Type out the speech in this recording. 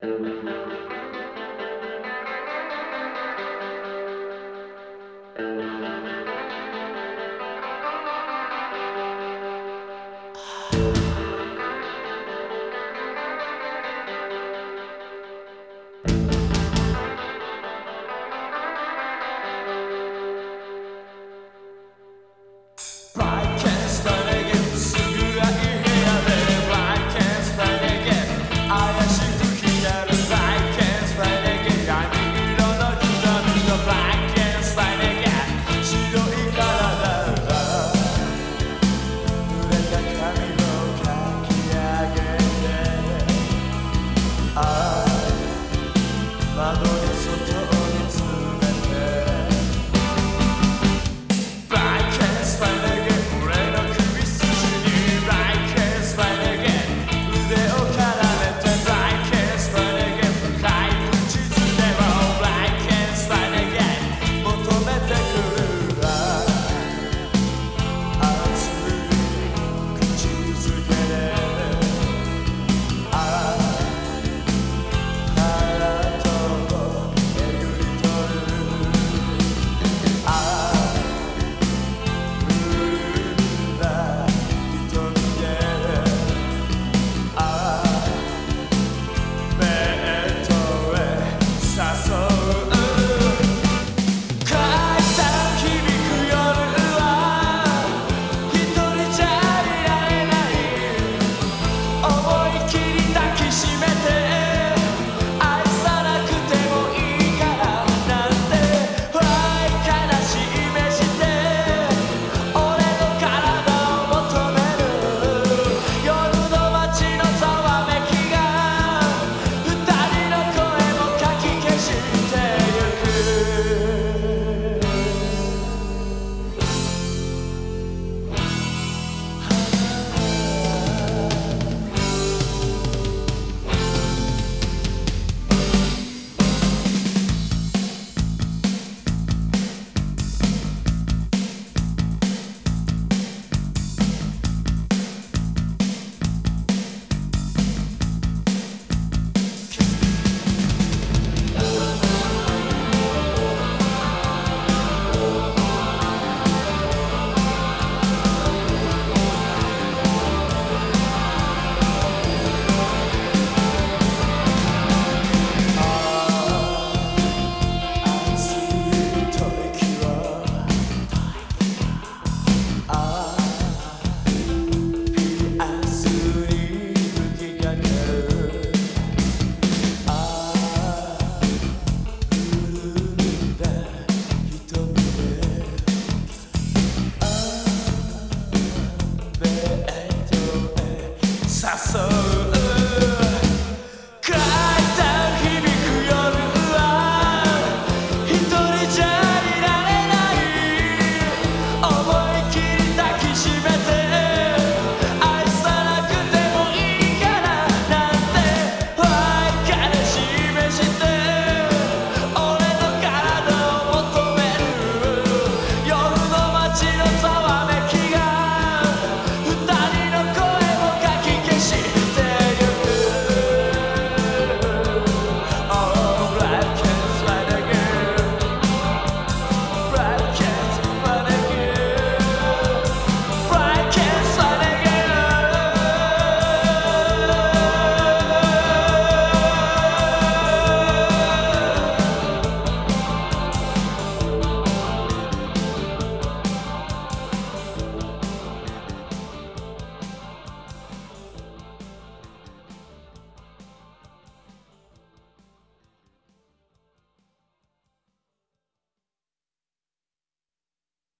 Lado